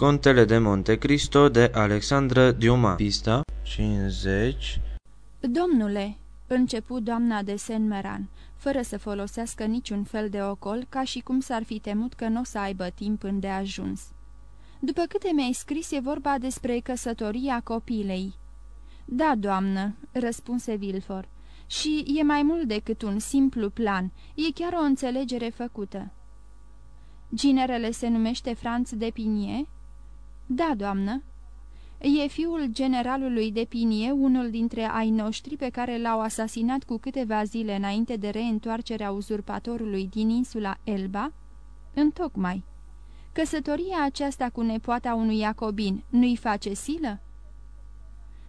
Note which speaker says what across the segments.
Speaker 1: Contele de Monte Cristo de Alexandra Diuma Pista 50
Speaker 2: Domnule, începu doamna de Saint-Meran, fără să folosească niciun fel de ocol, ca și cum s-ar fi temut că nu o să aibă timp îndeajuns. După câte mi-ai scris, e vorba despre căsătoria copilei." Da, doamnă," răspunse Vilfor, și e mai mult decât un simplu plan, e chiar o înțelegere făcută." Ginerele se numește Franț de Pinie?" Da, doamnă." E fiul generalului de Pinie, unul dintre ai noștri pe care l-au asasinat cu câteva zile înainte de reîntoarcerea uzurpatorului din insula Elba?" Întocmai." Căsătoria aceasta cu nepoata unui Iacobin nu-i face silă?"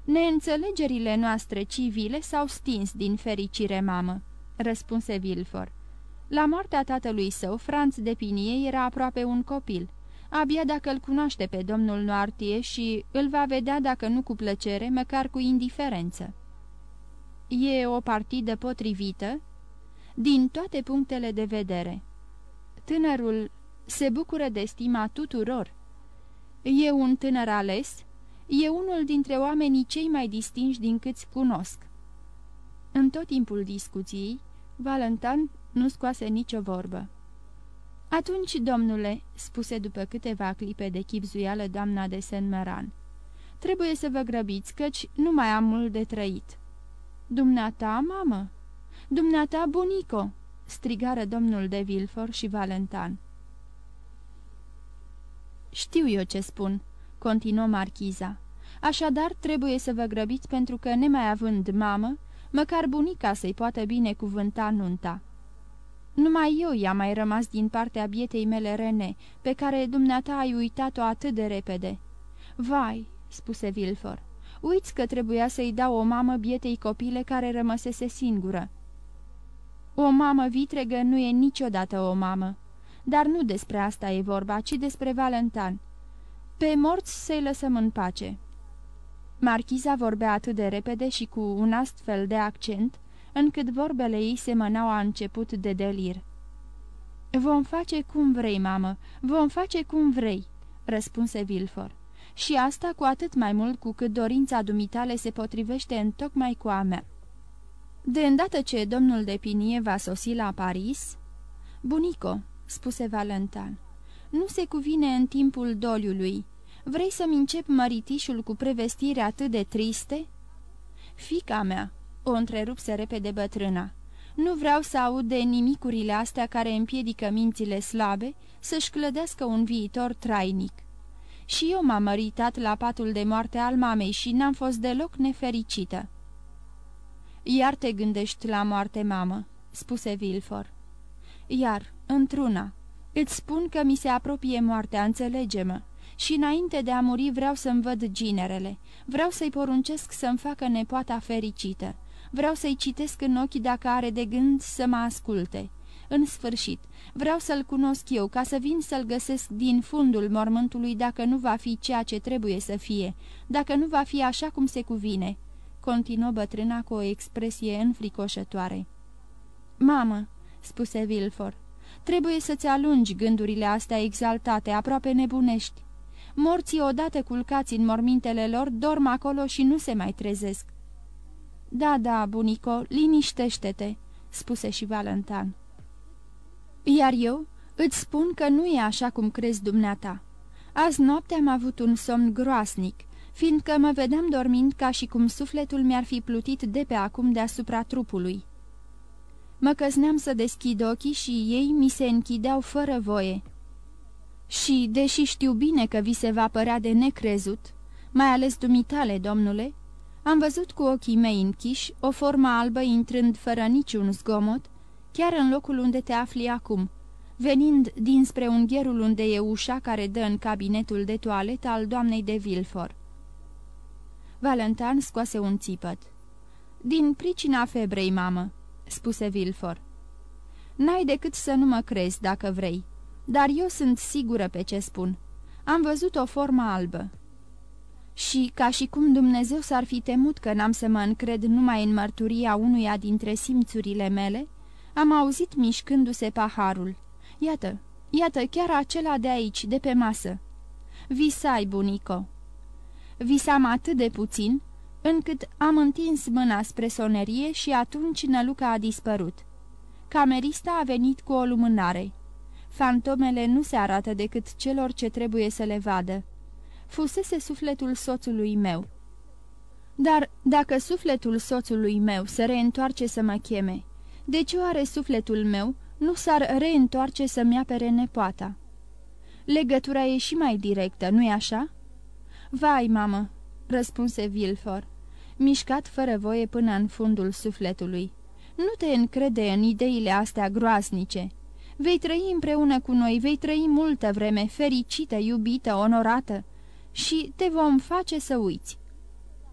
Speaker 2: Neînțelegerile noastre civile s-au stins din fericire, mamă," răspunse Vilfor. La moartea tatălui său, Franț de Pinie era aproape un copil. Abia dacă îl cunoaște pe domnul Noartie și îl va vedea dacă nu cu plăcere, măcar cu indiferență. E o partidă potrivită? Din toate punctele de vedere. Tânărul se bucură de stima tuturor. E un tânăr ales? E unul dintre oamenii cei mai distinși din câți cunosc. În tot timpul discuției, Valentin nu scoase nicio vorbă. Atunci, domnule," spuse după câteva clipe de chipzuială doamna de Saint-Meran, trebuie să vă grăbiți, căci nu mai am mult de trăit." Dumneata, mamă! Dumneata, bunico!" strigară domnul de Vilfor și Valentin. Știu eu ce spun," continuă marchiza. Așadar, trebuie să vă grăbiți pentru că, nemai având mamă, măcar bunica să-i poată binecuvânta nunta." Numai eu i-am mai rămas din partea bietei mele Rene, pe care dumneata ai uitat-o atât de repede." Vai!" spuse Vilfor, uiți că trebuia să-i dau o mamă bietei copile care rămăsese singură." O mamă vitregă nu e niciodată o mamă. Dar nu despre asta e vorba, ci despre Valentan. Pe morți să-i lăsăm în pace." Marchiza vorbea atât de repede și cu un astfel de accent, încât vorbele ei semănau a început de delir. Vom face cum vrei, mamă, vom face cum vrei," răspunse Vilfor. Și asta cu atât mai mult cu cât dorința dumitale se potrivește în tocmai cu a mea." De îndată ce domnul de Pinie va sosi la Paris?" Bunico," spuse Valentin, nu se cuvine în timpul doliului. Vrei să-mi încep măritișul cu prevestire atât de triste?" Fica mea," o întrerupse repede bătrâna. Nu vreau să aud de nimicurile astea care împiedică mințile slabe să-și clădească un viitor trainic. Și eu m-am măritat la patul de moarte al mamei și n-am fost deloc nefericită. Iar te gândești la moarte, mamă," spuse Vilfor. Iar, într-una, îți spun că mi se apropie moartea, înțelege-mă și înainte de a muri vreau să-mi văd ginerele, vreau să-i poruncesc să-mi facă nepoata fericită, vreau să-i citesc în ochi dacă are de gând să mă asculte. În sfârșit, vreau să-l cunosc eu, ca să vin să-l găsesc din fundul mormântului dacă nu va fi ceea ce trebuie să fie, dacă nu va fi așa cum se cuvine." Continuă bătrâna cu o expresie înfricoșătoare. Mamă," spuse Vilfor, trebuie să-ți alungi gândurile astea exaltate, aproape nebunești. Morții odată culcați în mormintele lor dorm acolo și nu se mai trezesc. Da, da, bunico, liniștește-te," spuse și Valentan. Iar eu îți spun că nu e așa cum crezi dumneata. Azi noapte am avut un somn groasnic, fiindcă mă vedeam dormind ca și cum sufletul mi-ar fi plutit de pe acum deasupra trupului. Mă căzneam să deschid ochii și ei mi se închideau fără voie. Și, deși știu bine că vi se va părea de necrezut, mai ales dumitale, domnule, am văzut cu ochii mei închiși o formă albă intrând fără niciun zgomot, chiar în locul unde te afli acum, venind dinspre ungherul unde e ușa care dă în cabinetul de toaletă al doamnei de Vilfor. Valentin scoase un țipăt. Din pricina febrei, mamă," spuse Vilfor. N-ai decât să nu mă crezi dacă vrei, dar eu sunt sigură pe ce spun. Am văzut o formă albă." Și, ca și cum Dumnezeu s-ar fi temut că n-am să mă încred numai în mărturia unuia dintre simțurile mele, am auzit mișcându-se paharul. Iată, iată, chiar acela de aici, de pe masă. Visai, bunico." Visam atât de puțin, încât am întins mâna spre sonerie și atunci Năluca a dispărut. Camerista a venit cu o lumânare. Fantomele nu se arată decât celor ce trebuie să le vadă. Fusese sufletul soțului meu. Dar dacă sufletul soțului meu se reîntoarce să mă cheme, de ce oare sufletul meu nu s-ar reîntoarce să-mi apere nepoata? Legătura e și mai directă, nu-i așa?" Vai, mamă!" răspunse Vilfor, mișcat fără voie până în fundul sufletului. Nu te încrede în ideile astea groasnice. Vei trăi împreună cu noi, vei trăi multă vreme, fericită, iubită, onorată și te vom face să uiți.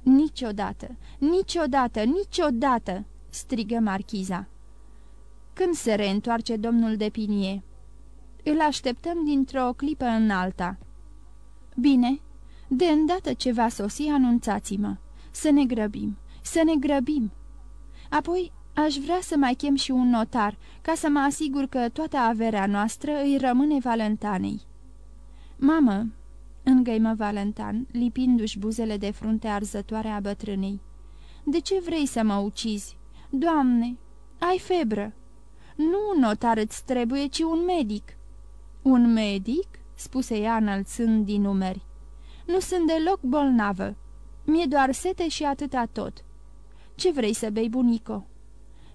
Speaker 2: Niciodată, niciodată, niciodată!" strigă marchiza. Când se reîntoarce domnul de Pinie?" Îl așteptăm dintr-o clipă în alta." Bine, de îndată ce va sosi, anunțați-mă. Să ne grăbim, să ne grăbim." Apoi aș vrea să mai chem și un notar, ca să mă asigur că toată averea noastră îi rămâne Valentanei." Mamă, îngăimă Valentan, lipindu-și buzele de frunte arzătoare a bătrânei. De ce vrei să mă ucizi? Doamne, ai febră!" Nu un notar îți trebuie, ci un medic." Un medic?" spuse ea înălțând din numeri. Nu sunt deloc bolnavă. Mi-e doar sete și atâta tot." Ce vrei să bei, bunico?"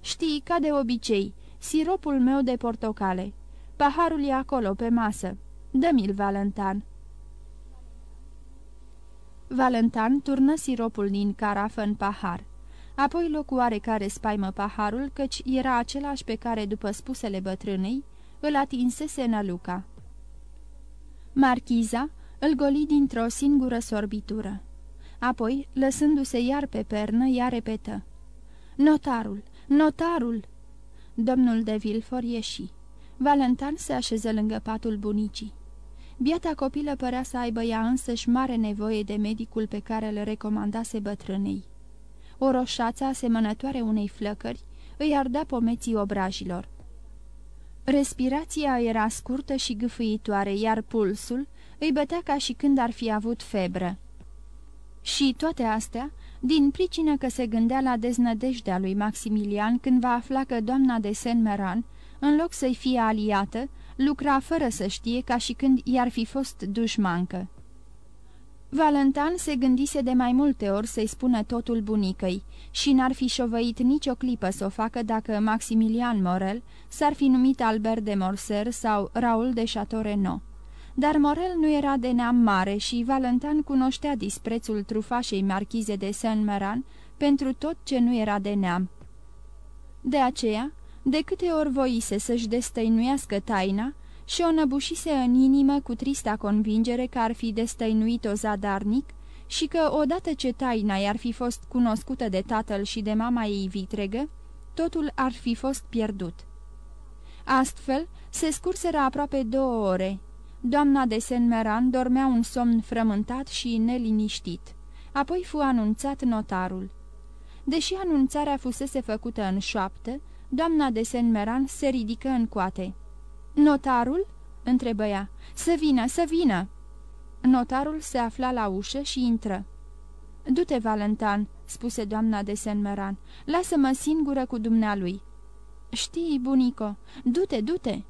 Speaker 2: Știi, ca de obicei, siropul meu de portocale. Paharul e acolo, pe masă. Dă-mi-l, Valentan." Valentan turnă siropul din carafă în pahar. Apoi locu oarecare spaimă paharul, căci era același pe care, după spusele bătrânei, îl atinsese Năluca. Marchiza îl goli dintr-o singură sorbitură. Apoi, lăsându-se iar pe pernă, ea repetă. Notarul! Notarul!" Domnul de Vilfor ieși. Valentan se așeză lângă patul bunicii. Biata copilă părea să aibă ea însăși mare nevoie de medicul pe care îl recomandase bătrânei. O roșață asemănătoare unei flăcări îi ardea pomeții obrajilor. Respirația era scurtă și gâfâitoare, iar pulsul îi bătea ca și când ar fi avut febră. Și toate astea, din pricină că se gândea la deznădejdea lui Maximilian când va afla că doamna de Saint-Meran, în loc să-i fie aliată, lucra fără să știe ca și când i-ar fi fost dușmancă. Valentan se gândise de mai multe ori să-i spună totul bunicăi și n-ar fi șovăit nicio clipă să o facă dacă Maximilian Morel s-ar fi numit Albert de Morser sau Raul de Chateau Dar Morel nu era de neam mare și Valentan cunoștea disprețul trufașei marchize de Saint-Meran pentru tot ce nu era de neam. De aceea, de câte ori voise să-și destăinuiască taina, și o năbușise în inimă cu trista convingere că ar fi destăinuit-o zadarnic și că, odată ce taina i-ar fi fost cunoscută de tatăl și de mama ei vitregă, totul ar fi fost pierdut. Astfel, se scurseră aproape două ore. Doamna de Saint-Meran dormea un somn frământat și neliniștit. Apoi fu anunțat notarul. Deși anunțarea fusese făcută în șoaptă, doamna de Saint-Meran se ridică în coate. Notarul?" întrebă ea. Să vină, să vină!" Notarul se afla la ușă și intră. Du-te, Valentan," spuse doamna de Senmeran. Lasă-mă singură cu dumnealui." Știi, bunico, du-te, du-te!"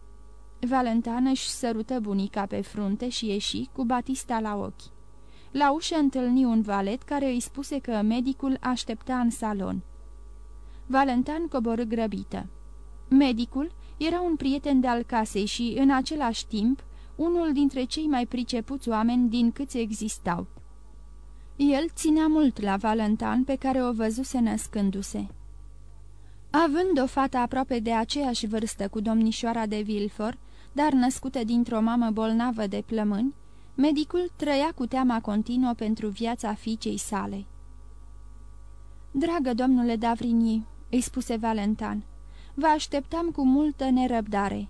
Speaker 2: Valentan își sărută bunica pe frunte și ieși cu Batista la ochi. La ușă întâlni un valet care îi spuse că medicul aștepta în salon. Valentan coborâ grăbită. Medicul era un prieten de-al casei și, în același timp, unul dintre cei mai pricepuți oameni din câți existau. El ținea mult la Valentan pe care o văzuse născându-se. Având o fată aproape de aceeași vârstă cu domnișoara de Vilfor, dar născută dintr-o mamă bolnavă de plămâni, medicul trăia cu teama continuă pentru viața fiicei sale. Dragă domnule Davrini," îi spuse Valentan, Vă așteptam cu multă nerăbdare.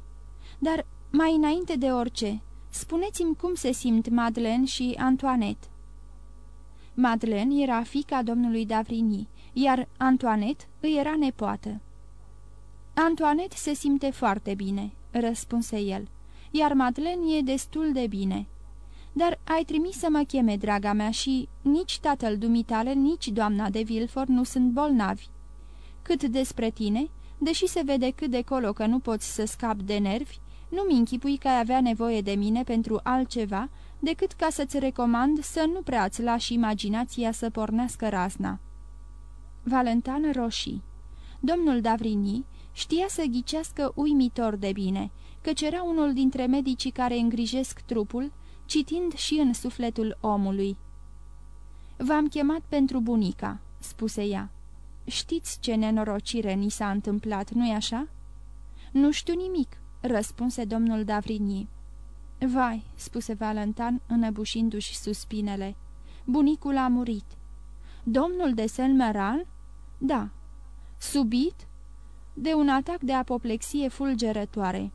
Speaker 2: Dar, mai înainte de orice, spuneți-mi cum se simt Madeleine și Antoinette. Madeleine era fica domnului Davrini, iar Antoinette îi era nepoată. Antoinette se simte foarte bine, răspunse el, iar Madeleine e destul de bine. dar ai trimis să mă cheme, draga mea, și nici tatăl dumitale, nici doamna de Vilfort nu sunt bolnavi. Cât despre tine, deși se vede cât de colo că nu poți să scapi de nervi, nu-mi închipui că ai avea nevoie de mine pentru altceva decât ca să-ți recomand să nu prea-ți lași imaginația să pornească razna. Valentan roșii Domnul Davrini știa să ghicească uimitor de bine, căci era unul dintre medicii care îngrijesc trupul, citind și în sufletul omului. V-am chemat pentru bunica," spuse ea. Știți ce nenorocire ni s-a întâmplat, nu-i așa?" Nu știu nimic," răspunse domnul Davrini. Vai," spuse Valentan, înăbușindu-și suspinele, bunicul a murit." Domnul de Selmeral?" Da." Subit?" De un atac de apoplexie fulgerătoare."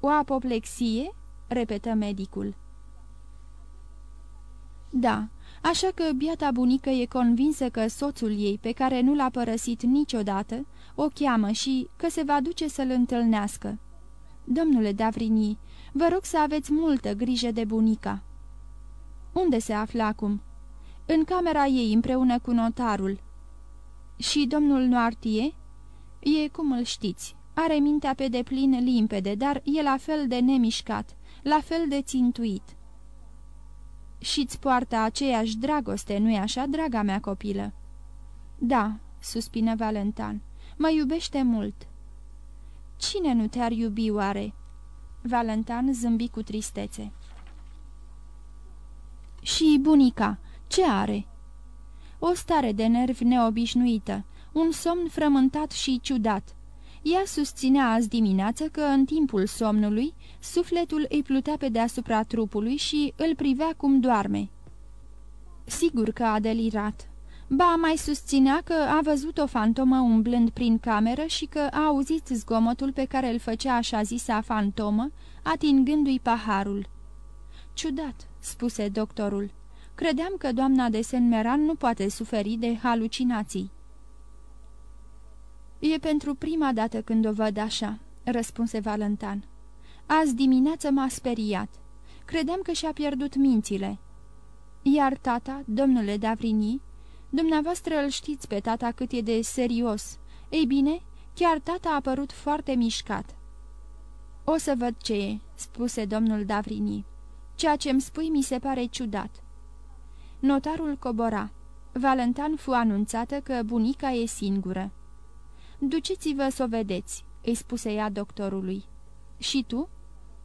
Speaker 2: O apoplexie?" repetă medicul. Da, așa că biata bunică e convinsă că soțul ei, pe care nu l-a părăsit niciodată, o cheamă și că se va duce să-l întâlnească. Domnule Davrini, vă rog să aveți multă grijă de bunica." Unde se află acum?" În camera ei, împreună cu notarul." Și domnul Noartie?" E cum îl știți. Are mintea pe deplin limpede, dar e la fel de nemișcat, la fel de țintuit." Și-ți poartă aceeași dragoste, nu-i așa, draga mea copilă?" Da," suspină Valentan, mă iubește mult." Cine nu te-ar iubi oare?" Valentan zâmbi cu tristețe. Și bunica, ce are?" O stare de nervi neobișnuită, un somn frământat și ciudat. Ea susținea azi dimineață că în timpul somnului sufletul îi plutea pe deasupra trupului și îl privea cum doarme. Sigur că a delirat. Ba mai susținea că a văzut o fantomă umblând prin cameră și că a auzit zgomotul pe care îl făcea așa zisa fantomă, atingându-i paharul. Ciudat, spuse doctorul. Credeam că doamna de Senmeran nu poate suferi de halucinații. E pentru prima dată când o văd așa," răspunse Valentan. Azi dimineață m-a speriat. Credeam că și-a pierdut mințile." Iar tata, domnule Davrini, dumneavoastră îl știți pe tata cât e de serios. Ei bine, chiar tata a părut foarte mișcat." O să văd ce e," spuse domnul Davrini. Ceea ce îmi spui mi se pare ciudat." Notarul cobora. Valentan fu anunțată că bunica e singură. Duceți-vă să o vedeți," îi spuse ea doctorului. Și tu?"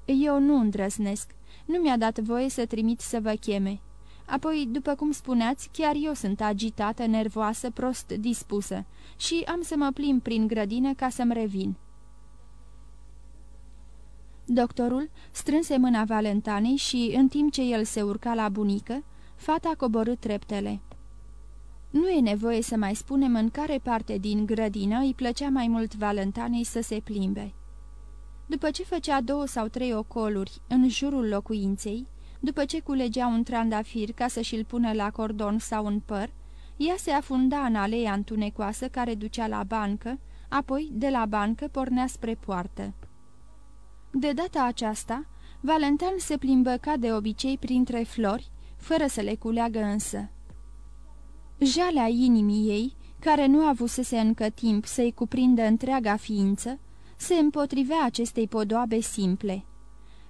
Speaker 2: Eu nu îndrăznesc. Nu mi-a dat voie să trimit să vă cheme. Apoi, după cum spuneați, chiar eu sunt agitată, nervoasă, prost dispusă și am să mă plimb prin grădină ca să-mi revin." Doctorul strânse mâna Valentanei și, în timp ce el se urca la bunică, fata coborât treptele. Nu e nevoie să mai spunem în care parte din grădină îi plăcea mai mult Valentanei să se plimbe. După ce făcea două sau trei ocoluri în jurul locuinței, după ce culegea un trandafir ca să și-l pună la cordon sau în păr, ea se afunda în aleea întunecoasă care ducea la bancă, apoi, de la bancă, pornea spre poartă. De data aceasta, Valentan se plimbă ca de obicei printre flori, fără să le culeagă însă. Jalea inimii ei, care nu avusese încă timp să-i cuprindă întreaga ființă, se împotrivea acestei podoabe simple.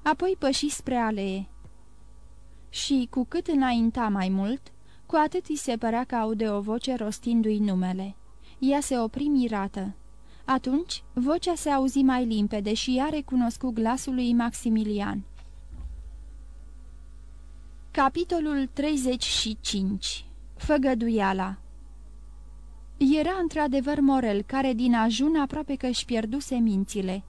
Speaker 2: Apoi păși spre alee. Și, cu cât înainta mai mult, cu atât îi se părea că aude o voce rostindu-i numele. Ea se opri mirată. Atunci, vocea se auzi mai limpede și ea recunoscu glasul lui Maximilian. Capitolul 35 Făgăduiala Era într-adevăr Morel, care din ajun aproape că își pierduse mințile.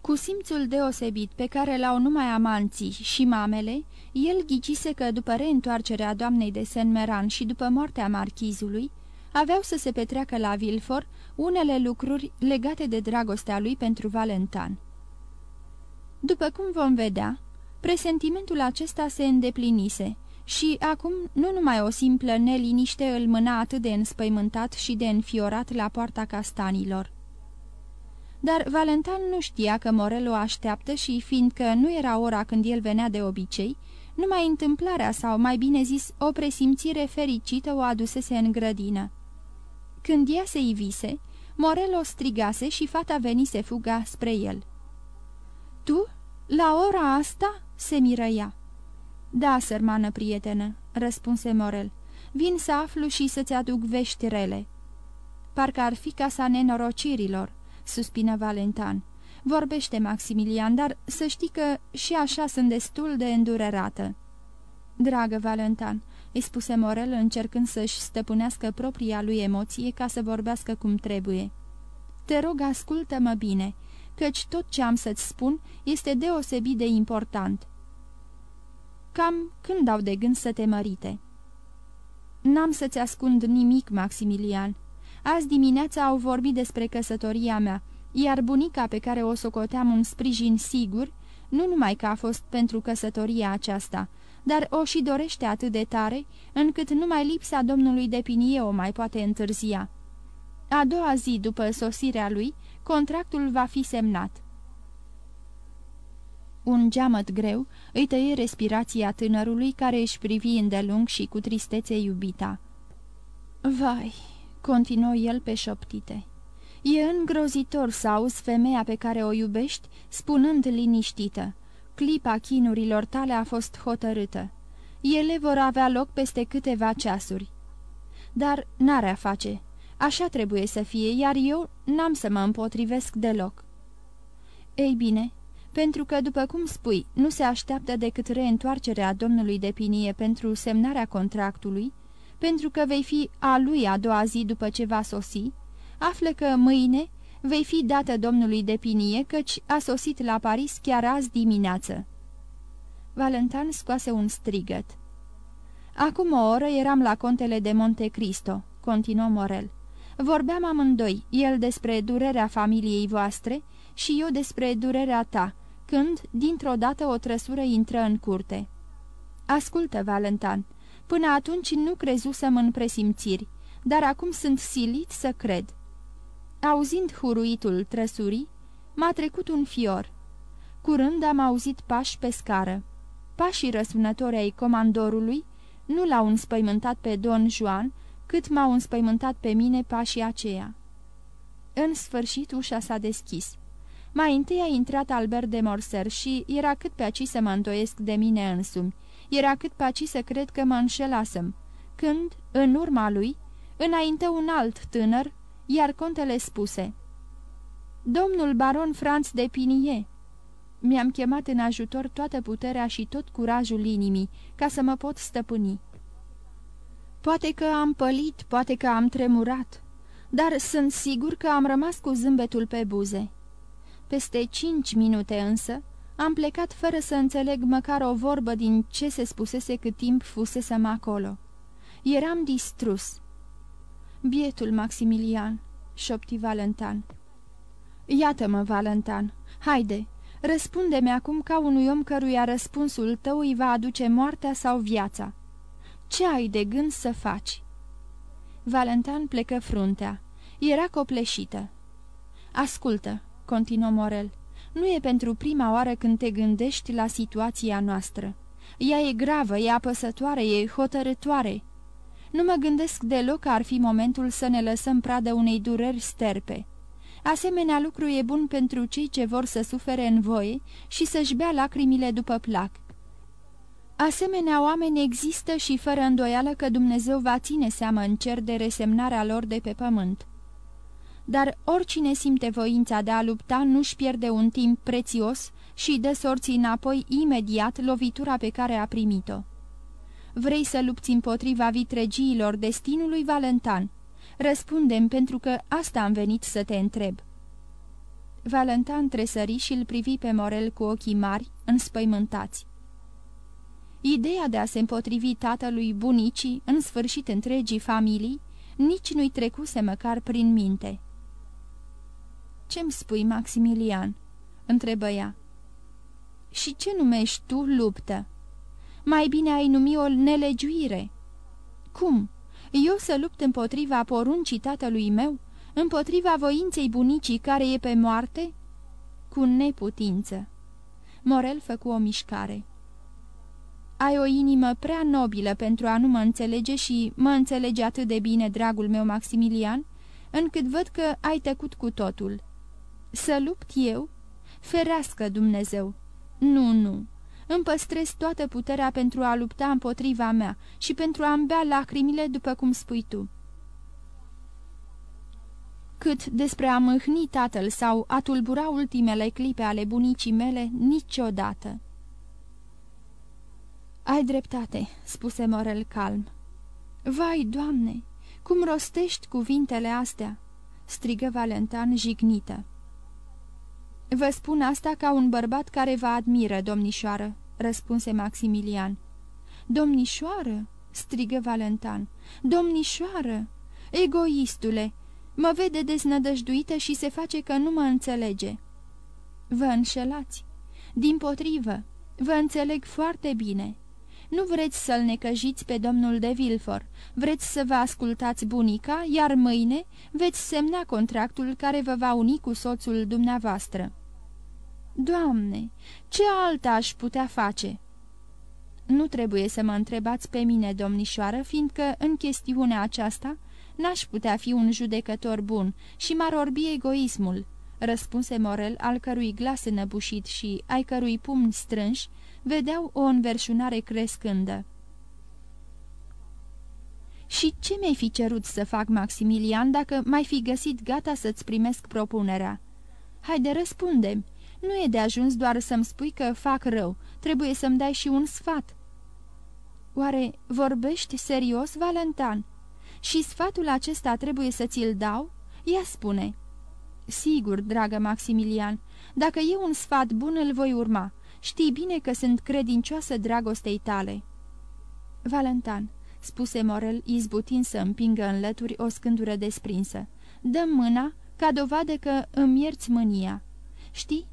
Speaker 2: Cu simțul deosebit pe care l-au numai amanții și mamele, el ghicise că după reîntoarcerea doamnei de Saint-Meran și după moartea marchizului, aveau să se petreacă la Vilfor unele lucruri legate de dragostea lui pentru Valentan. După cum vom vedea, presentimentul acesta se îndeplinise și acum nu numai o simplă neliniște îl mâna atât de înspăimântat și de înfiorat la poarta castanilor. Dar Valentan nu știa că Morel o așteaptă și, fiindcă nu era ora când el venea de obicei, Numai întâmplarea sau, mai bine zis, o presimțire fericită o adusese în grădină. Când ea se ivise, Morel o strigase și fata venise fuga spre el. Tu? La ora asta?" se miră ea. Da, sărmană prietenă," răspunse Morel. Vin să aflu și să-ți aduc vești rele." Parcă ar fi casa nenorocirilor," suspină Valentan. Vorbește, Maximilian, dar să știi că și așa sunt destul de îndurerată." Dragă Valentan," îi spuse Morel încercând să-și stăpânească propria lui emoție ca să vorbească cum trebuie. Te rog, ascultă-mă bine, căci tot ce am să-ți spun este deosebit de important." Cam când au de gând să te mărite?" N-am să-ți ascund nimic, Maximilian. Azi dimineața au vorbit despre căsătoria mea, iar bunica pe care o socoteam un sprijin sigur, nu numai că a fost pentru căsătoria aceasta, dar o și dorește atât de tare, încât numai lipsa domnului de Pinie o mai poate întârzia. A doua zi după sosirea lui, contractul va fi semnat. Un geamăt greu îi tăie respirația tânărului care își privi îndelung și cu tristețe iubita. Vai, continuă el pe șoptite. E îngrozitor să auzi femeia pe care o iubești spunând liniștită. Clipa chinurilor tale a fost hotărâtă. Ele vor avea loc peste câteva ceasuri. Dar n-are a face. Așa trebuie să fie, iar eu n-am să mă împotrivesc deloc. Ei bine, pentru că, după cum spui, nu se așteaptă decât reîntoarcerea domnului de Pinie pentru semnarea contractului, pentru că vei fi a lui a doua zi după ce va sosi, află că mâine vei fi dată domnului de Pinie, căci a sosit la Paris chiar azi dimineață. Valentan scoase un strigăt. Acum o oră eram la contele de Monte Cristo, continuă Morel. Vorbeam amândoi, el despre durerea familiei voastre și eu despre durerea ta, când, dintr-o dată, o trăsură intră în curte. Ascultă, Valentan, până atunci nu crezusem în presimțiri, dar acum sunt silit să cred. Auzind huruitul trăsurii, m-a trecut un fior. Curând am auzit pași pe scară. Pașii răsunători ai comandorului nu l-au înspăimântat pe Don Juan, cât m-au înspăimântat pe mine pașii aceia. În sfârșit ușa s-a deschis. Mai întâi a intrat Albert de Morser și era cât pe aci să mă întoiesc de mine însumi, era cât pe aci să cred că mă înșelasem, când, în urma lui, înainte un alt tânăr, iar contele spuse Domnul baron Franț de Pinie!" Mi-am chemat în ajutor toată puterea și tot curajul inimii, ca să mă pot stăpâni. Poate că am pălit, poate că am tremurat, dar sunt sigur că am rămas cu zâmbetul pe buze. Peste cinci minute însă, am plecat fără să înțeleg măcar o vorbă din ce se spusese cât timp fusesem acolo. Eram distrus. Bietul Maximilian, șopti Valentan. Iată-mă, Valentan, haide, răspunde-mi acum ca unui om căruia răspunsul tău îi va aduce moartea sau viața. Ce ai de gând să faci?" Valentan plecă fruntea. Era copleșită. Ascultă, continuă Morel, nu e pentru prima oară când te gândești la situația noastră. Ea e gravă, e apăsătoare, e hotărătoare. Nu mă gândesc deloc că ar fi momentul să ne lăsăm pradă unei dureri sterpe. Asemenea lucru e bun pentru cei ce vor să sufere în voie și să-și bea lacrimile după plac. Asemenea oameni există și fără îndoială că Dumnezeu va ține seamă în cer de resemnarea lor de pe pământ dar oricine simte voința de a lupta nu-și pierde un timp prețios și dă sorții înapoi imediat lovitura pe care a primit-o. Vrei să lupți împotriva vitregiilor destinului, Valentan? Răspundem pentru că asta am venit să te întreb. Valentan tresări și îl privi pe Morel cu ochii mari, înspăimântați. Ideea de a se împotrivi tatălui bunicii, în sfârșit întregii familii, nici nu-i trecuse măcar prin minte. Ce-mi spui, Maximilian?" întrebă ea. Și ce numești tu luptă? Mai bine ai numi o nelegiuire." Cum? Eu să lupt împotriva poruncii tatălui meu? Împotriva voinței bunicii care e pe moarte?" Cu neputință. Morel făcu o mișcare. ai o inimă prea nobilă pentru a nu mă înțelege și mă înțelege atât de bine, dragul meu Maximilian, încât văd că ai tăcut cu totul. Să lupt eu? Ferească Dumnezeu! Nu, nu! Îmi păstrez toată puterea pentru a lupta împotriva mea și pentru a-mi bea lacrimile după cum spui tu. Cât despre a mâhni tatăl sau a tulbura ultimele clipe ale bunicii mele, niciodată. Ai dreptate," spuse Morel calm. Vai, Doamne, cum rostești cuvintele astea?" strigă Valentan jignită. Vă spun asta ca un bărbat care vă admiră, domnișoară," răspunse Maximilian. Domnișoară?" strigă Valentan. Domnișoară! Egoistule! Mă vede deznădăjduită și se face că nu mă înțelege." Vă înșelați. Din potrivă, vă înțeleg foarte bine. Nu vreți să-l necăjiți pe domnul de Vilfor, vreți să vă ascultați bunica, iar mâine veți semna contractul care vă va uni cu soțul dumneavoastră." Doamne, ce alta aș putea face?" Nu trebuie să mă întrebați pe mine, domnișoară, fiindcă în chestiunea aceasta n-aș putea fi un judecător bun și m-ar orbi egoismul." răspunse Morel, al cărui glas înăbușit și ai cărui pumni strânși vedeau o înverșunare crescândă. Și ce mi-ai fi cerut să fac, Maximilian, dacă m-ai fi găsit gata să-ți primesc propunerea? Haide, răspundem. Nu e de ajuns doar să-mi spui că fac rău, trebuie să-mi dai și un sfat." Oare vorbești serios, Valentan? Și sfatul acesta trebuie să ți-l dau? Ia spune." Sigur, dragă Maximilian, dacă e un sfat bun, îl voi urma. Știi bine că sunt credincioasă dragostei tale." Valentan, spuse Morel, izbutind să împingă în lături o scândură desprinsă. Dă mâna ca dovadă că îmi ierți mânia. Știi,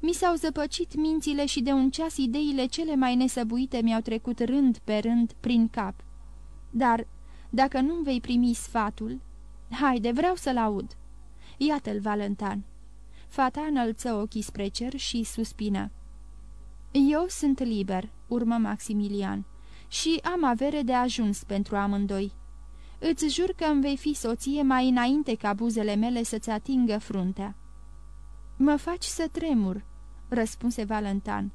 Speaker 2: mi s-au zăpăcit mințile și de un ceas ideile cele mai nesăbuite mi-au trecut rând pe rând prin cap. Dar, dacă nu-mi vei primi sfatul... Haide, vreau să-l aud. Iată-l, Valentan. Fata înălță ochii spre cer și suspină. Eu sunt liber, urmă Maximilian, și am avere de ajuns pentru amândoi. Îți jur că îmi vei fi soție mai înainte ca buzele mele să-ți atingă fruntea. Mă faci să tremur, răspunse Valentan.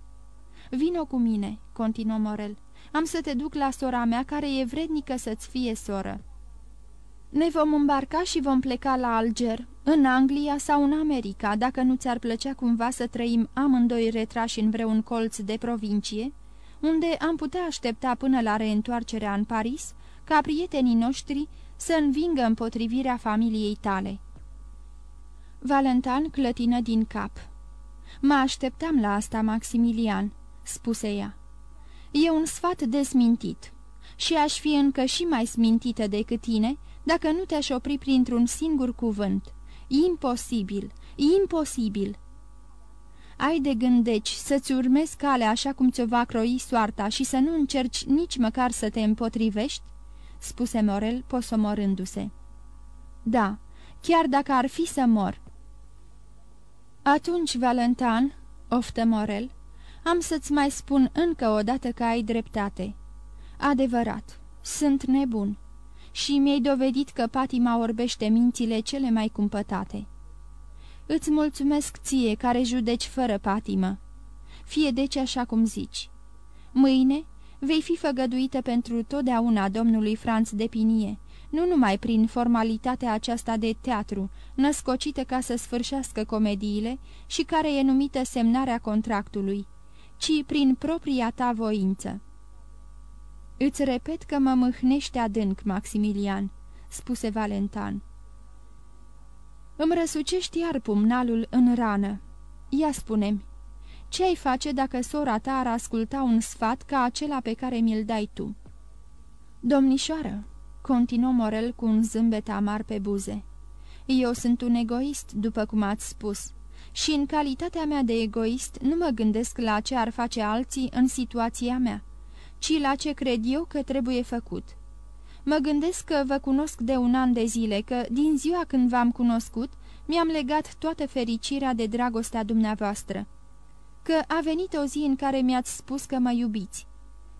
Speaker 2: Vino cu mine, continuă Morel. Am să te duc la sora mea, care e vrednică să-ți fie soră. Ne vom îmbarca și vom pleca la Alger, în Anglia sau în America, dacă nu ți-ar plăcea cumva să trăim amândoi retrași în vreun colț de provincie, unde am putea aștepta până la reîntoarcerea în Paris, ca prietenii noștri să învingă împotrivirea familiei tale. Valentan clătină din cap. Mă așteptam la asta, Maximilian," spuse ea. E un sfat desmintit și aș fi încă și mai smintită decât tine dacă nu te-aș opri printr-un singur cuvânt. Imposibil, imposibil! Ai de gând, deci, să-ți urmezi calea așa cum ți-o va croi soarta și să nu încerci nici măcar să te împotrivești?" spuse Morel, posomorându-se. Da, chiar dacă ar fi să mor." Atunci, Valentan," oftă Morel, am să-ți mai spun încă o dată că ai dreptate. Adevărat, sunt nebun și mi-ai dovedit că patima orbește mințile cele mai cumpătate. Îți mulțumesc ție care judeci fără patimă. Fie deci așa cum zici. Mâine vei fi făgăduită pentru totdeauna domnului Franț de Pinie, nu numai prin formalitatea aceasta de teatru, născocită ca să sfârșească comediile și care e numită semnarea contractului, ci prin propria ta voință. Îți repet că mă mâhnește adânc, Maximilian," spuse Valentan. Îmi răsucești iar pumnalul în rană. Ia spune-mi, ce ai face dacă sora ta ar asculta un sfat ca acela pe care mi-l dai tu?" Domnișoară," continuă Morel cu un zâmbet amar pe buze, eu sunt un egoist, după cum ați spus, și în calitatea mea de egoist nu mă gândesc la ce ar face alții în situația mea ci la ce cred eu că trebuie făcut. Mă gândesc că vă cunosc de un an de zile, că din ziua când v-am cunoscut, mi-am legat toată fericirea de dragostea dumneavoastră, că a venit o zi în care mi-ați spus că mă iubiți,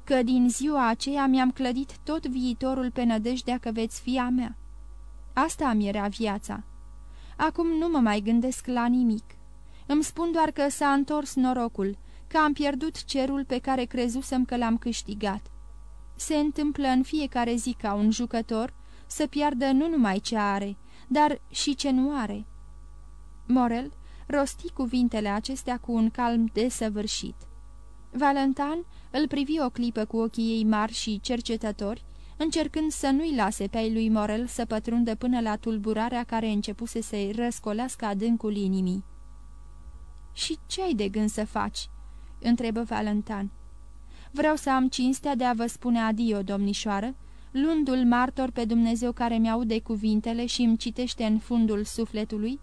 Speaker 2: că din ziua aceea mi-am clădit tot viitorul pe nădejdea că veți fi a mea. Asta mi era viața. Acum nu mă mai gândesc la nimic. Îmi spun doar că s-a întors norocul, că am pierdut cerul pe care crezusem că l-am câștigat. Se întâmplă în fiecare zi ca un jucător să piardă nu numai ce are, dar și ce nu are. Morel rosti cuvintele acestea cu un calm desăvârșit. Valentin îl privi o clipă cu ochii ei mari și cercetători, încercând să nu-i lase pe lui Morel să pătrundă până la tulburarea care începuse să-i răscolească adâncul inimii. Și ce ai de gând să faci?" Întrebă Valentin. Vreau să am cinstea de a vă spune adio, domnișoară, luându-l martor pe Dumnezeu care mi-aude cuvintele și îmi citește în fundul sufletului,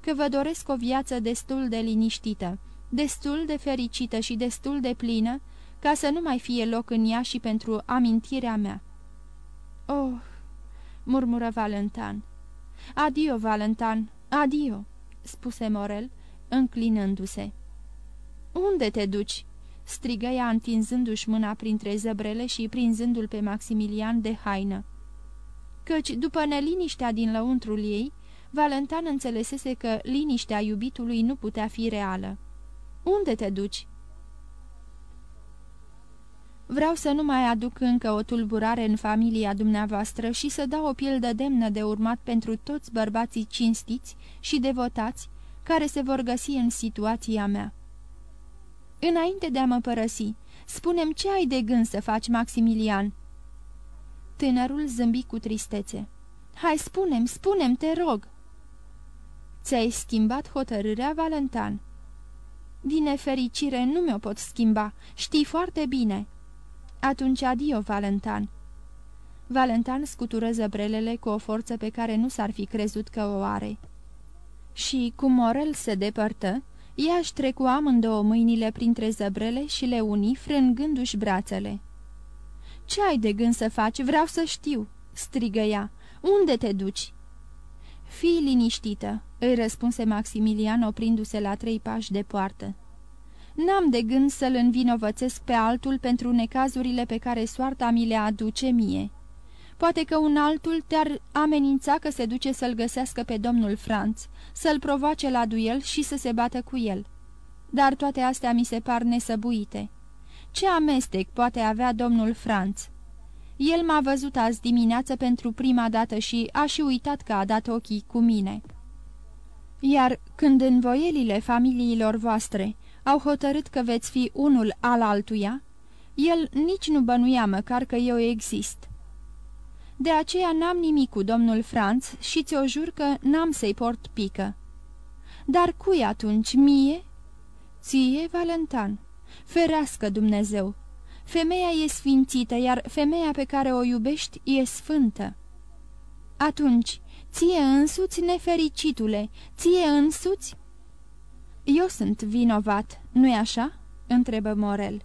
Speaker 2: că vă doresc o viață destul de liniștită, destul de fericită și destul de plină, ca să nu mai fie loc în ea și pentru amintirea mea. Oh, murmură Valentan. Adio, Valentan, adio, spuse Morel, înclinându-se. Unde te duci?" strigă ea întinzându-și mâna printre zăbrele și prinzându-l pe Maximilian de haină. Căci, după neliniștea din lăuntrul ei, Valentan înțelesese că liniștea iubitului nu putea fi reală. Unde te duci?" Vreau să nu mai aduc încă o tulburare în familia dumneavoastră și să dau o pildă demnă de urmat pentru toți bărbații cinstiți și devotați care se vor găsi în situația mea. Înainte de a mă părăsi, spunem ce ai de gând să faci, Maximilian?" Tânărul zâmbi cu tristețe. Hai, spunem, spunem, te rog!" Ți-ai schimbat hotărârea, Valentan?" Din nefericire nu mi-o pot schimba, știi foarte bine." Atunci adio, Valentan." Valentan scutură zăbrelele cu o forță pe care nu s-ar fi crezut că o are. Și, cum Morel se depărtă, ea își trecu amândouă mâinile printre zăbrele și le uni, frângându-și brațele. Ce ai de gând să faci? Vreau să știu!" strigă ea. Unde te duci?" Fii liniștită," îi răspunse Maximilian oprindu-se la trei pași de poartă. N-am de gând să-l învinovățesc pe altul pentru necazurile pe care soarta mi le aduce mie. Poate că un altul te-ar amenința că se duce să-l găsească pe domnul Franț, să-l provoace la duel și să se bată cu el. Dar toate astea mi se par nesăbuite. Ce amestec poate avea domnul Franț? El m-a văzut azi dimineață pentru prima dată și a și uitat că a dat ochii cu mine. Iar când în voielile familiilor voastre au hotărât că veți fi unul al altuia, el nici nu bănuia măcar că eu exist. De aceea n-am nimic cu domnul Franț și ți-o jur că n-am să-i port pică. Dar cui atunci, mie? Ție, Valentan. Ferească Dumnezeu! Femeia e sfințită, iar femeia pe care o iubești e sfântă. Atunci, ție însuți, nefericitule, ție însuți? Eu sunt vinovat, nu-i așa?" întrebă Morel.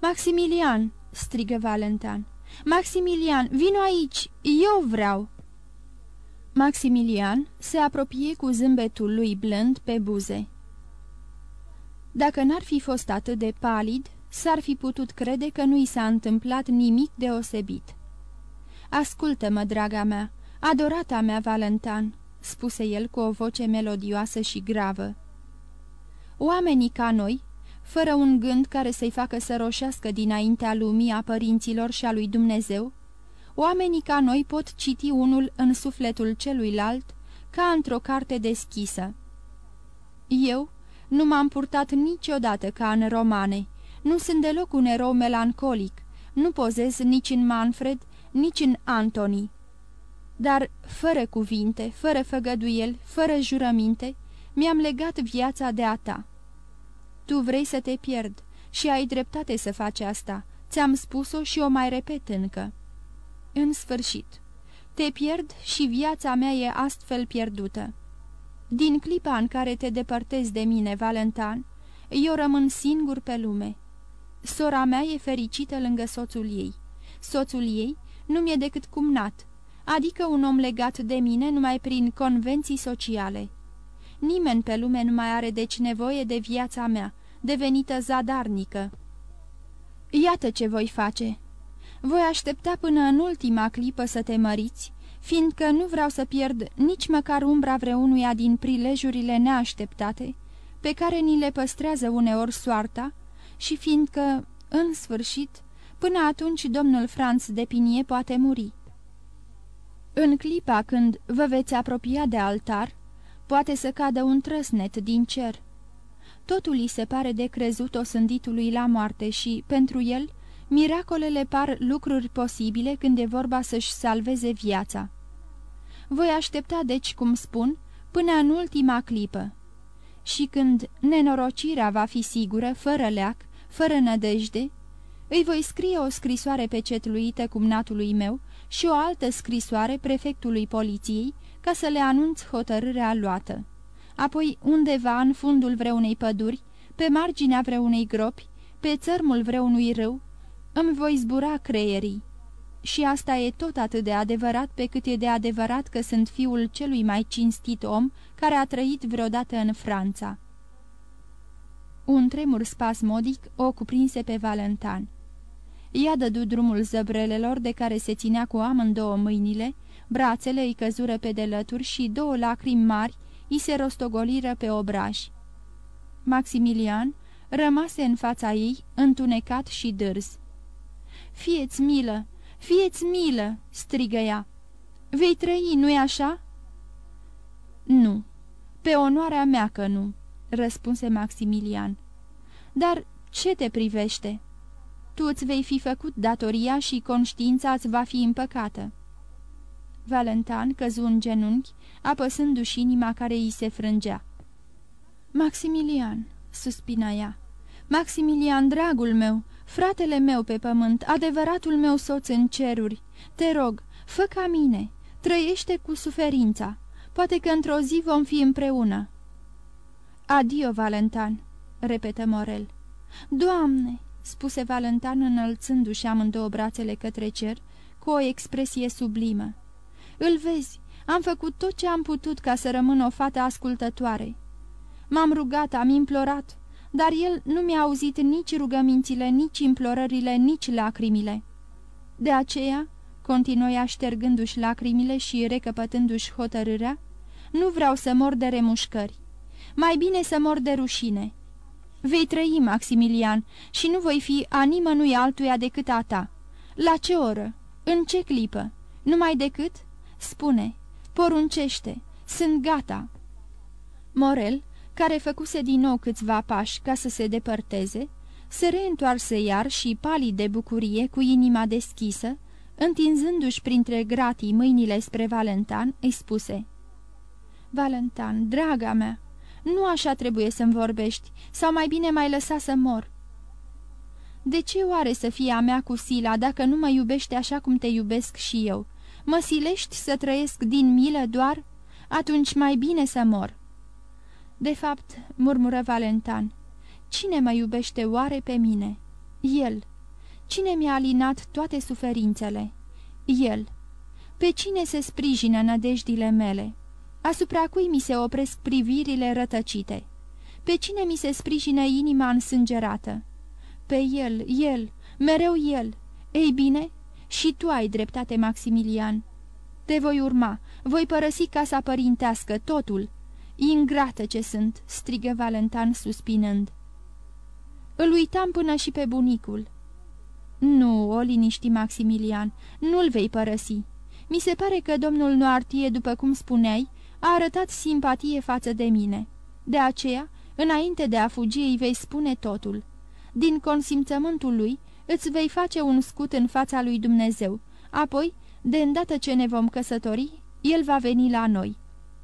Speaker 2: Maximilian!" strigă Valentan. Maximilian, vino aici! Eu vreau!" Maximilian se apropie cu zâmbetul lui blând pe buze. Dacă n-ar fi fost atât de palid, s-ar fi putut crede că nu i s-a întâmplat nimic deosebit. Ascultă-mă, draga mea, adorata mea Valentan," spuse el cu o voce melodioasă și gravă. Oamenii ca noi fără un gând care să-i facă să roșească dinaintea lumii a părinților și a lui Dumnezeu, oamenii ca noi pot citi unul în sufletul celuilalt ca într-o carte deschisă. Eu nu m-am purtat niciodată ca în romane, nu sunt deloc un erou melancolic, nu pozez nici în Manfred, nici în Antony. Dar, fără cuvinte, fără făgăduieli, fără jurăminte, mi-am legat viața de a ta. Tu vrei să te pierd și ai dreptate să faci asta. Ți-am spus-o și o mai repet încă. În sfârșit, te pierd și viața mea e astfel pierdută. Din clipa în care te depărtezi de mine, Valentan, eu rămân singur pe lume. Sora mea e fericită lângă soțul ei. Soțul ei nu mi-e decât cumnat, adică un om legat de mine numai prin convenții sociale. Nimeni pe lume nu mai are deci nevoie de viața mea, devenită zadarnică. Iată ce voi face. Voi aștepta până în ultima clipă să te măriți, fiindcă nu vreau să pierd nici măcar umbra vreunuia din prilejurile neașteptate, pe care ni le păstrează uneori soarta, și fiindcă, în sfârșit, până atunci domnul Franz de Pinie poate muri. În clipa când vă veți apropia de altar, poate să cadă un trăsnet din cer. Totul îi se pare de crezut osânditului la moarte și, pentru el, miracolele par lucruri posibile când e vorba să-și salveze viața. Voi aștepta, deci, cum spun, până în ultima clipă. Și când nenorocirea va fi sigură, fără leac, fără nădejde, îi voi scrie o scrisoare pecetluită cumnatului meu și o altă scrisoare prefectului poliției ca să le anunț hotărârea luată. Apoi, undeva în fundul vreunei păduri, pe marginea vreunei gropi, pe țărmul vreunui râu, îmi voi zbura creierii. Și asta e tot atât de adevărat pe cât e de adevărat că sunt fiul celui mai cinstit om care a trăit vreodată în Franța. Un tremur spasmodic o cuprinse pe Valentan. Ea dădu drumul zăbrelelor de care se ținea cu amândouă mâinile, brațele îi căzură pe delături și două lacrimi mari îi se rostogoliră pe obraj. Maximilian rămase în fața ei, întunecat și dârs. Fieți milă, fieți milă!" strigă ea. Vei trăi, nu-i așa?" Nu, pe onoarea mea că nu," răspunse Maximilian. Dar ce te privește?" Tu îți vei fi făcut datoria și conștiința îți va fi împăcată." Valentan căzu în genunchi, apăsându-și inima care îi se frângea. Maximilian," suspina ea, Maximilian, dragul meu, fratele meu pe pământ, adevăratul meu soț în ceruri, te rog, fă ca mine, trăiește cu suferința, poate că într-o zi vom fi împreună." Adio, Valentan," repetă Morel. Doamne!" spuse Valentan înălțându-și amândouă brațele către cer, cu o expresie sublimă. Îl vezi, am făcut tot ce am putut ca să rămân o fată ascultătoare. M-am rugat, am implorat, dar el nu mi-a auzit nici rugămințile, nici implorările, nici lacrimile. De aceea, continuă ștergându-și lacrimile și recăpătându-și hotărârea, nu vreau să mor de remușcări. Mai bine să mor de rușine. Vei trăi, Maximilian, și nu voi fi a nimănui altuia decât a ta. La ce oră? În ce clipă? Numai decât? Spune, poruncește, sunt gata." Morel, care făcuse din nou câțiva pași ca să se depărteze, se reîntoarse iar și, palid de bucurie, cu inima deschisă, întinzându-și printre gratii mâinile spre Valentan, îi spuse Valentan, draga mea, nu așa trebuie să-mi vorbești, sau mai bine mai lăsa să mor." De ce oare să fie a mea cu Sila dacă nu mă iubește așa cum te iubesc și eu? Mă silești să trăiesc din milă doar? Atunci mai bine să mor." De fapt, murmură Valentan, cine mă iubește oare pe mine? El. Cine mi-a alinat toate suferințele? El. Pe cine se sprijină nădejdile mele? Asupra cui mi se opresc privirile rătăcite? Pe cine mi se sprijină inima însângerată? Pe el, el, mereu el. Ei bine, și tu ai dreptate, Maximilian. Te voi urma, voi părăsi casa părintească, totul. Ingrată ce sunt, strigă Valentan suspinând. Îl uitam până și pe bunicul. Nu, o liniști Maximilian, nu-l vei părăsi. Mi se pare că domnul Noartie, după cum spuneai, a arătat simpatie față de mine. De aceea, înainte de a fugi, îi vei spune totul. Din consimțământul lui, îți vei face un scut în fața lui Dumnezeu. Apoi, de îndată ce ne vom căsători, el va veni la noi.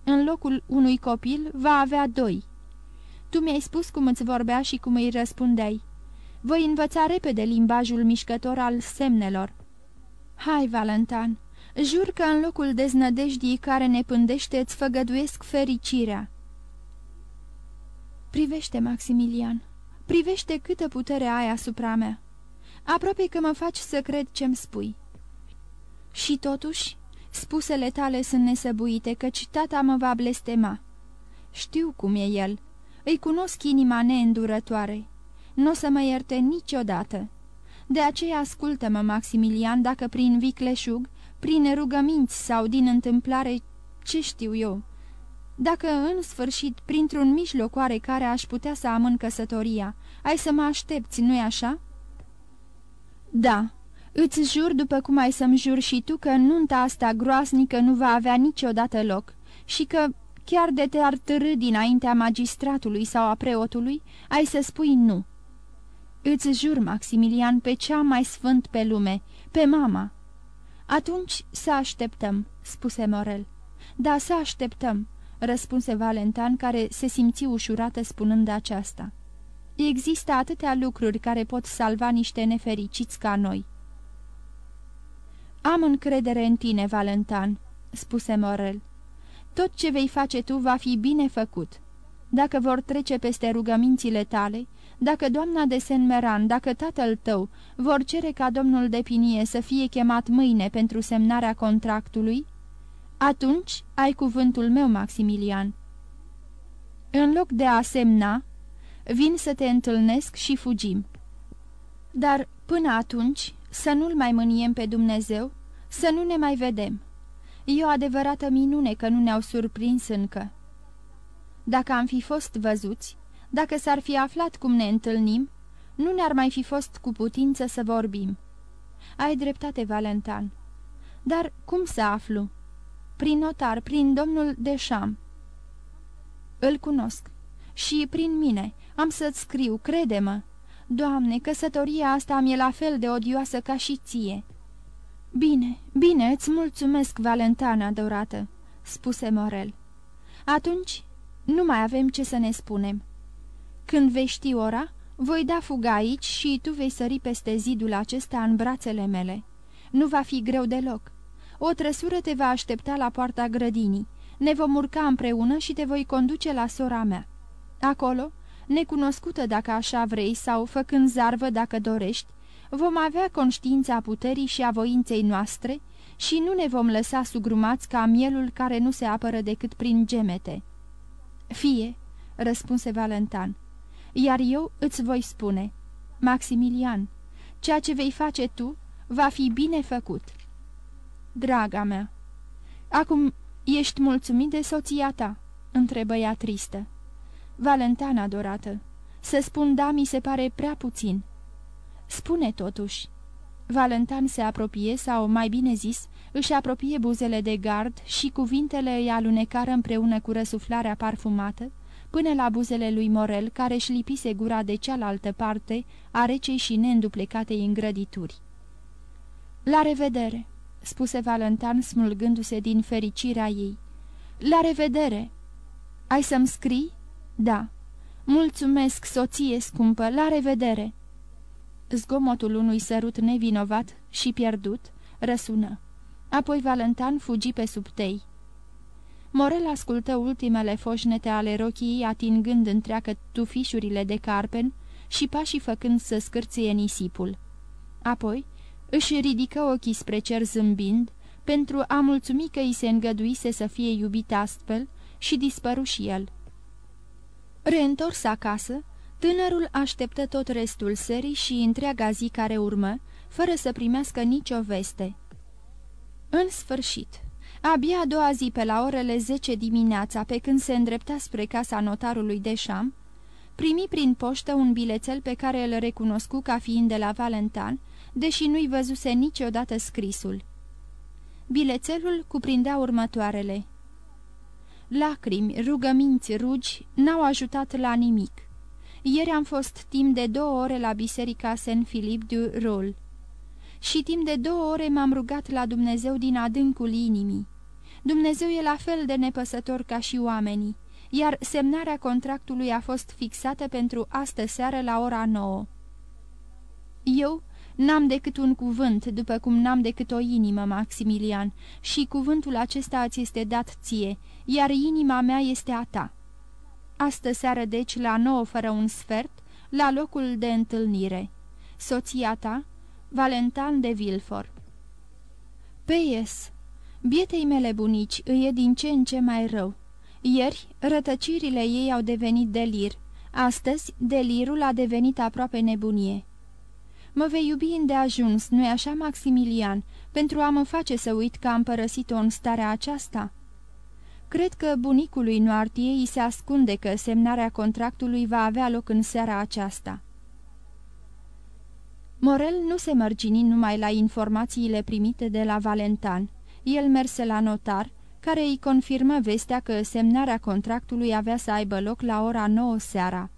Speaker 2: În locul unui copil va avea doi. Tu mi-ai spus cum îți vorbea și cum îi răspundeai. Voi învăța repede limbajul mișcător al semnelor. Hai, Valentan, jur că în locul deznădejdii care ne pândește îți făgăduiesc fericirea. Privește, Maximilian, privește câtă putere ai asupra mea. Aproape că mă faci să cred ce-mi spui. Și totuși, spusele tale sunt nesăbuite, căci tata mă va blestema. Știu cum e el. Îi cunosc inima neîndurătoare. Nu o să mă ierte niciodată. De aceea ascultă-mă, Maximilian, dacă prin vicleșug, prin rugăminți sau din întâmplare, ce știu eu, dacă în sfârșit, printr-un mijloc oarecare, aș putea să amân căsătoria, ai să mă aștepți, nu-i așa?" Da, îți jur, după cum ai să-mi jur și tu, că nunta asta groasnică nu va avea niciodată loc și că, chiar de te-ar târâ dinaintea magistratului sau a preotului, ai să spui nu." Îți jur, Maximilian, pe cea mai sfânt pe lume, pe mama." Atunci să așteptăm," spuse Morel. Da, să așteptăm," răspunse Valentan, care se simți ușurată spunând aceasta. Există atâtea lucruri care pot salva niște nefericiți ca noi." Am încredere în tine, Valentan," spuse Morel. Tot ce vei face tu va fi bine făcut. Dacă vor trece peste rugămințile tale, dacă doamna de Saint-Meran, dacă tatăl tău vor cere ca domnul de Pinie să fie chemat mâine pentru semnarea contractului, atunci ai cuvântul meu, Maximilian. În loc de a semna, vin să te întâlnesc și fugim. Dar până atunci să nu-l mai mâniem pe Dumnezeu, să nu ne mai vedem. E o adevărată minune că nu ne-au surprins încă. Dacă am fi fost văzuți, dacă s-ar fi aflat cum ne întâlnim, nu ne-ar mai fi fost cu putință să vorbim. Ai dreptate, Valentan. Dar cum să aflu? Prin notar, prin domnul Deșam. Îl cunosc. Și prin mine. Am să-ți scriu, crede-mă. Doamne, căsătoria asta mi-e la fel de odioasă ca și ție." Bine, bine, îți mulțumesc, Valentana, adorată," spuse Morel. Atunci nu mai avem ce să ne spunem. Când vei ști ora, voi da fuga aici și tu vei sări peste zidul acesta în brațele mele. Nu va fi greu deloc. O trăsură te va aștepta la poarta grădinii. Ne vom urca împreună și te voi conduce la sora mea. Acolo, necunoscută dacă așa vrei sau făcând zarvă dacă dorești, vom avea conștiința puterii și a voinței noastre și nu ne vom lăsa sugrumați ca mielul care nu se apără decât prin gemete. Fie, răspunse Valentan, iar eu îți voi spune, Maximilian, ceea ce vei face tu va fi bine făcut. Draga mea, acum ești mulțumit de soția ta?" întrebă ea tristă. Valentan, adorată, să spun da mi se pare prea puțin." Spune totuși." Valentan se apropie, sau mai bine zis, își apropie buzele de gard și cuvintele îi alunecară împreună cu răsuflarea parfumată, până la buzele lui Morel, care își lipise gura de cealaltă parte a recei și neînduplecatei îngrădituri. La revedere!" spuse Valentan smulgându-se din fericirea ei. La revedere! Ai să-mi scrii?" Da." Mulțumesc, soție scumpă, la revedere!" Zgomotul unui sărut nevinovat și pierdut răsună. Apoi Valentan fugi pe subtei. Morel ascultă ultimele foșnete ale rochiei atingând întreagă tufișurile de carpen și pașii făcând să scârție nisipul. Apoi își ridică ochii spre cer zâmbind, pentru a mulțumi că îi se îngăduise să fie iubit astfel și dispăru și el. Reîntors acasă, tânărul așteptă tot restul serii și întreaga zi care urmă, fără să primească nicio veste. În sfârșit, abia a doua zi pe la orele 10 dimineața, pe când se îndrepta spre casa notarului de Șam, primi prin poștă un bilețel pe care îl recunoscu ca fiind de la Valentan, deși nu-i văzuse niciodată scrisul. Bilețelul cuprindea următoarele. Lacrimi, rugăminți, rugi n-au ajutat la nimic. Ieri am fost timp de două ore la biserica Saint-Philippe du Roule și timp de două ore m-am rugat la Dumnezeu din adâncul inimii. Dumnezeu e la fel de nepăsător ca și oamenii, iar semnarea contractului a fost fixată pentru astă seară la ora nouă. Eu N-am decât un cuvânt, după cum n-am decât o inimă, Maximilian, și cuvântul acesta ți este dat ție, iar inima mea este a ta. Astă seară, deci, la nouă fără un sfert, la locul de întâlnire. Soția ta, Valentan de Vilfor. P.S. Bietei mele bunici îi e din ce în ce mai rău. Ieri, rătăcirile ei au devenit delir. Astăzi, delirul a devenit aproape nebunie. Mă vei iubi îndeajuns, nu-i așa, Maximilian, pentru a mă face să uit că am părăsit-o în starea aceasta?" Cred că bunicului Noartie îi se ascunde că semnarea contractului va avea loc în seara aceasta." Morel nu se mărgini numai la informațiile primite de la Valentan. El merse la notar, care îi confirmă vestea că semnarea contractului avea să aibă loc la ora 9 seara.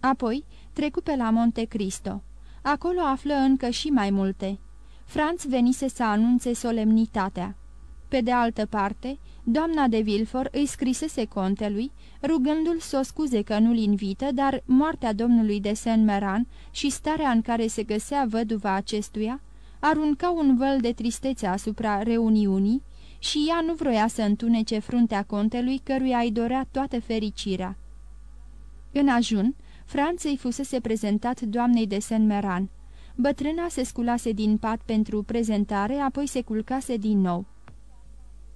Speaker 2: Apoi trecu pe la Monte Cristo. Acolo află încă și mai multe. Franț venise să anunțe solemnitatea. Pe de altă parte, doamna de Vilfort îi scrisese contelui, rugându-l să o scuze că nu-l invită, dar moartea domnului de Saint-Meran și starea în care se găsea văduva acestuia arunca un văl de tristețe asupra reuniunii și ea nu vroia să întunece fruntea contelui căruia îi dorea toată fericirea. În ajun, Franț îi fusese prezentat doamnei de Saint-Meran. Bătrâna se sculase din pat pentru prezentare, apoi se culcase din nou.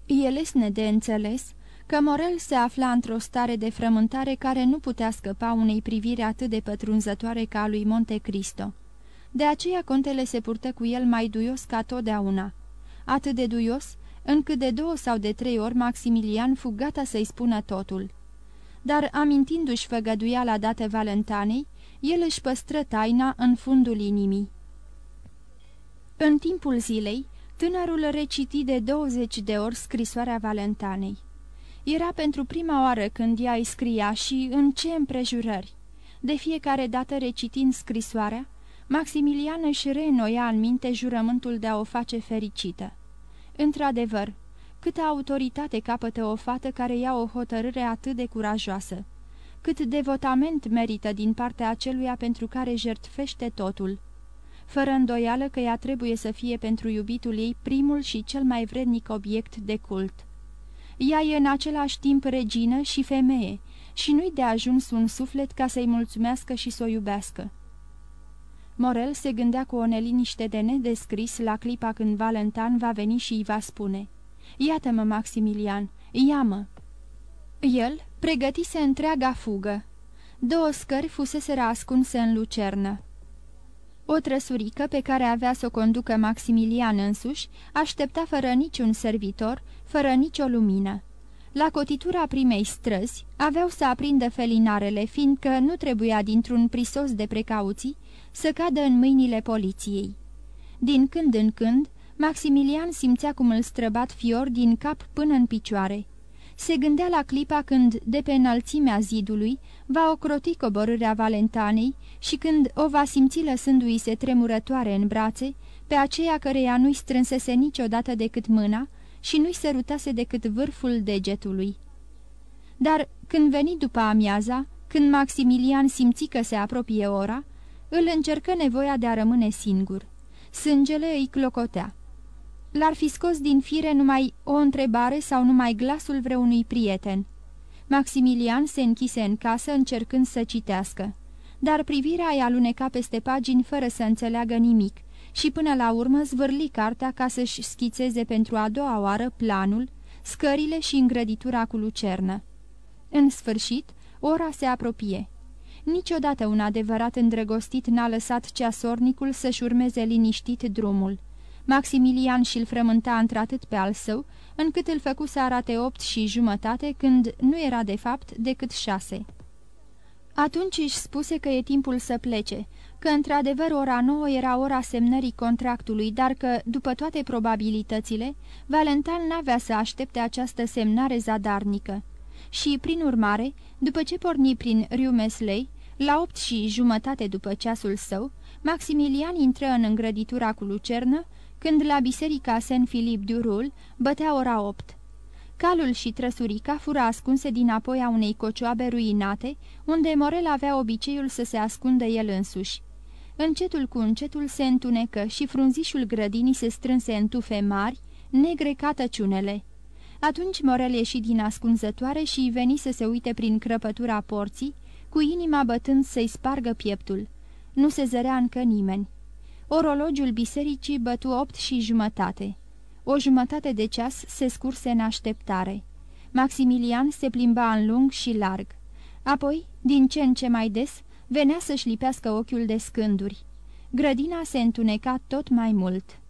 Speaker 2: E lesne de înțeles că Morel se afla într-o stare de frământare care nu putea scăpa unei priviri atât de pătrunzătoare ca a lui Monte Cristo. De aceea contele se purtă cu el mai duios ca totdeauna. Atât de duios, încât de două sau de trei ori Maximilian fu gata să-i spună totul. Dar amintindu-și la dată Valentanei, el își păstră taina în fundul inimii. În timpul zilei, tânărul reciti de 20 de ori scrisoarea Valentanei. Era pentru prima oară când ea îi scria și în ce împrejurări. De fiecare dată recitind scrisoarea, Maximilian își reînnoia în minte jurământul de a o face fericită. Într-adevăr, câtă autoritate capătă o fată care ia o hotărâre atât de curajoasă, cât devotament merită din partea aceluia pentru care jertfește totul, fără îndoială că ea trebuie să fie pentru iubitul ei primul și cel mai vrednic obiect de cult. Ea e în același timp regină și femeie și nu-i de ajuns un suflet ca să-i mulțumească și să o iubească. Morel se gândea cu o neliniște de nedescris la clipa când Valentan va veni și îi va spune Iată-mă, Maximilian, ia-mă!" El pregătise întreaga fugă. Două scări fuseseră ascunse în lucernă. O trăsurică pe care avea să o conducă Maximilian însuși aștepta fără niciun servitor, fără nicio lumină. La cotitura primei străzi aveau să aprindă felinarele, fiindcă nu trebuia dintr-un prisos de precauții să cadă în mâinile poliției. Din când în când, Maximilian simțea cum îl străbat fior din cap până în picioare. Se gândea la clipa când, de pe înălțimea zidului, va ocroti coborârea Valentanei și când o va simți lăsându-i se tremurătoare în brațe, pe aceea căreia nu-i strânsese niciodată decât mâna și nu-i sărutase decât vârful degetului. Dar când veni după amiaza, când Maximilian simți că se apropie ora, îl încercă nevoia de a rămâne singur. Sângele îi clocotea. L-ar fi scos din fire numai o întrebare sau numai glasul vreunui prieten. Maximilian se închise în casă încercând să citească, dar privirea îi aluneca peste pagini fără să înțeleagă nimic și până la urmă zvârli cartea ca să-și schițeze pentru a doua oară planul, scările și îngrăditura cu lucernă. În sfârșit, ora se apropie. Niciodată un adevărat îndrăgostit n-a lăsat ceasornicul să-și urmeze liniștit drumul. Maximilian și-l frământa într-atât pe al său, încât îl făcu să arate opt și jumătate, când nu era de fapt decât șase. Atunci își spuse că e timpul să plece, că într-adevăr ora nouă era ora semnării contractului, dar că, după toate probabilitățile, Valentin n-avea să aștepte această semnare zadarnică. Și, prin urmare, după ce porni prin Rue Mesley, la opt și jumătate după ceasul său, Maximilian intră în îngrăditura cu lucernă, când la biserica Saint-Philippe du Roule bătea ora opt. Calul și trăsurica fură ascunse din apoi a unei cocioabe ruinate, unde Morel avea obiceiul să se ascundă el însuși. Încetul cu încetul se întunecă și frunzișul grădinii se strânse în tufe mari, negre ca tăciunele. Atunci Morel ieși din ascunzătoare și veni să se uite prin crăpătura porții, cu inima bătând să-i spargă pieptul. Nu se zărea încă nimeni. Orologiul bisericii bătu opt și jumătate. O jumătate de ceas se scurse în așteptare. Maximilian se plimba în lung și larg. Apoi, din ce în ce mai des, venea să-și lipească ochiul de scânduri. Grădina se întuneca tot mai mult.